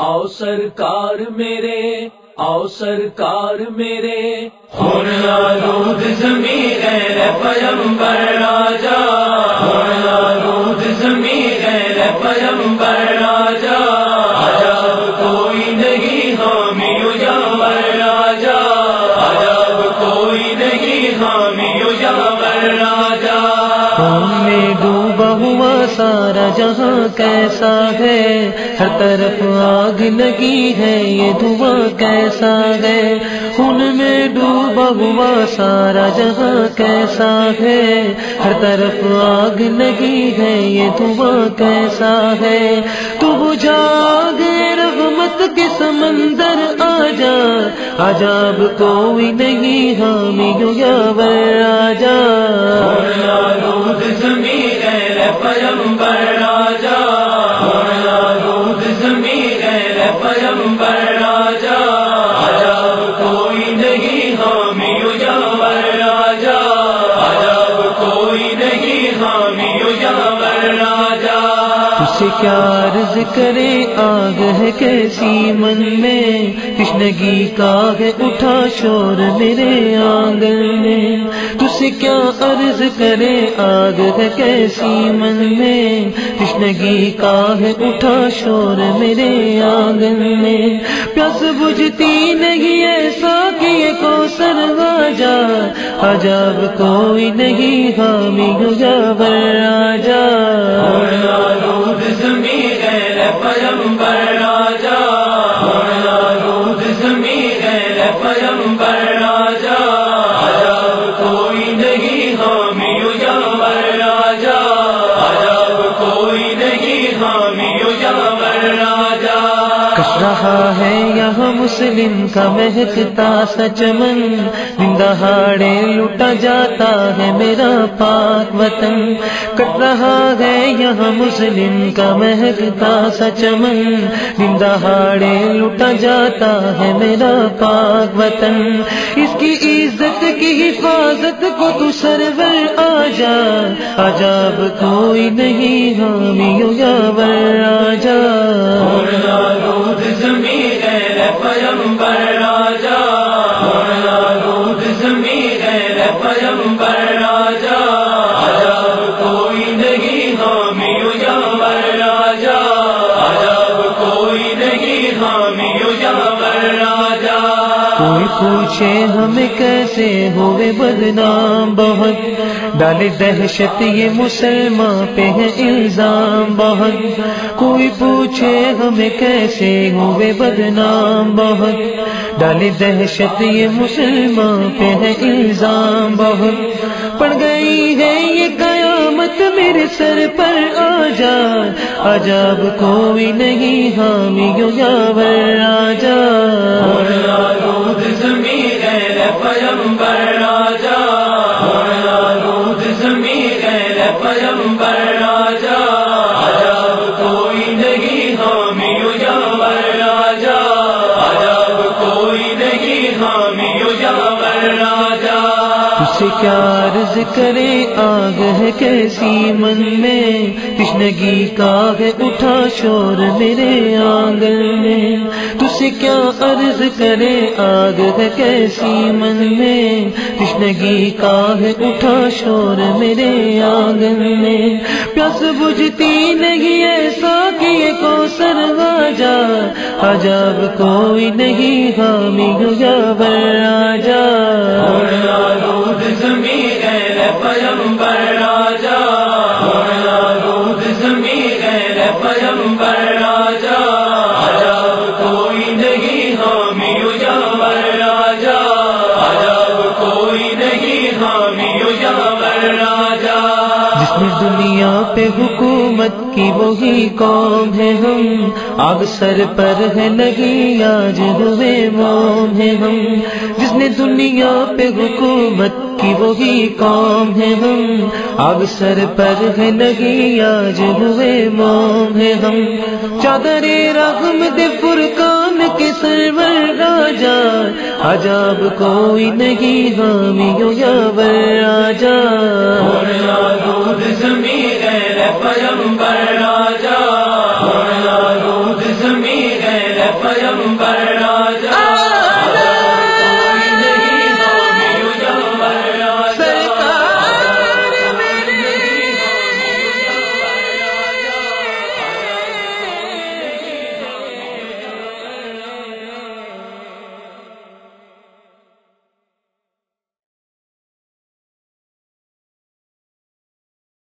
او سرکار میرے او سرکار میرے۔ آلود زمین ہے پیمبر راجا۔ دودھ زمین ہے پیمبر جہاں کیسا ہے، ہر طرف آگ لگی ہے، یہ دھواں کیسا ہے؟ خون میں ڈوبا ہوا سارا جہاں کیسا ہے، ہر طرف آگ لگی ہے، یہ دھواں کیسا ہے؟ تو بجھا گئے رحمت کے سمندر آ جا عجاب کوئی نہیں حامی یا آ جا زمین پیمبر راجا۔ آلود زمین ہے پیمبر راجا۔ عجب کوئی نہیں راجا۔ عجب کوئی نہیں راجا۔ اسے کیا عرض کرے، آگ ہے کیسی من میں؟ کشنگی کا ہے، اٹھا شور میرے آنگن کیا عرض کرے آگ ہے کیسی من میں؟ کشنگی کا ہے اٹھا شور میرے آنگن میں۔ پیاس بجھتی نہیں، ایسا کہ یہ کو سروا جا عجب کوئی نہیں، حامی جاور آ جا آلود زمین ہے پیمبر رہا ہے یہاں مسلم کا مہکتا سچمن دہاڑے لوٹا جاتا ہے میرا پاک وطن۔ کٹ رہا ہے یہاں مسلم کا مہکتا سچمن دہاڑے لوٹا جاتا ہے میرا پاک وطن۔ اس کی عزت کی حفاظت کو تو سرور آ جا عجاب کوئی نہیں حامی یا ور آ پیمبر راجا۔ آلود زمین ہے پیمبر راجا۔ عجب کوئی نہیں حامی اجاور راجا۔ عجب کوئی نہیں حامی اجاور راجا۔ کوئی پوچھے ہمیں کیسے ہوئے بدنام بہت۔ ڈالے دہشت یہ مسلمان پہ ہے الزام بہت۔ کوئی پوچھے ہمیں کیسے ہوئے بدنام بہت۔ ڈالے دہشت یہ مسلمان پہ ہے الزام بہت۔ پڑ گئی ہے یہ قیامت میرے سر پر آ جا عجب کوئی نہیں حامی یا ور آ جا زمین ہے پیمبر راجا آلود کوئی نہیں حامی اجاور راجا۔ اسے کیا عرض کرے، آگ ہے کیسی من میں؟ کشنگی کا ہے، اٹھا شور میرے آنگن میں۔ تجھے کیا عرض کرے، آگ ہے کیسی من میں؟ کشنگی کا ہے، اٹھا شور میرے آنگن میں۔ پیاس بجھتی نہیں، ایسا کہ کو سروا جا عجب کوئی نہیں، حامی یا ور جس دنیا پہ حکومت کی وہی قوم ہے ہم۔ آگ سر پر ہے لگی آج ہوئے موم ہے ہم۔ جس نے دنیا پہ حکومت کی وہی قوم ہے ہم۔ آگ سر پر ہے لگی آج ہوئے موم ہے ہم۔ چادر رحم دے فرقان کے سرور راجا عجاب کوئی نہیں حامی یا ور راجا زمین پیمبر راجا۔ دودھ زمین پیمبر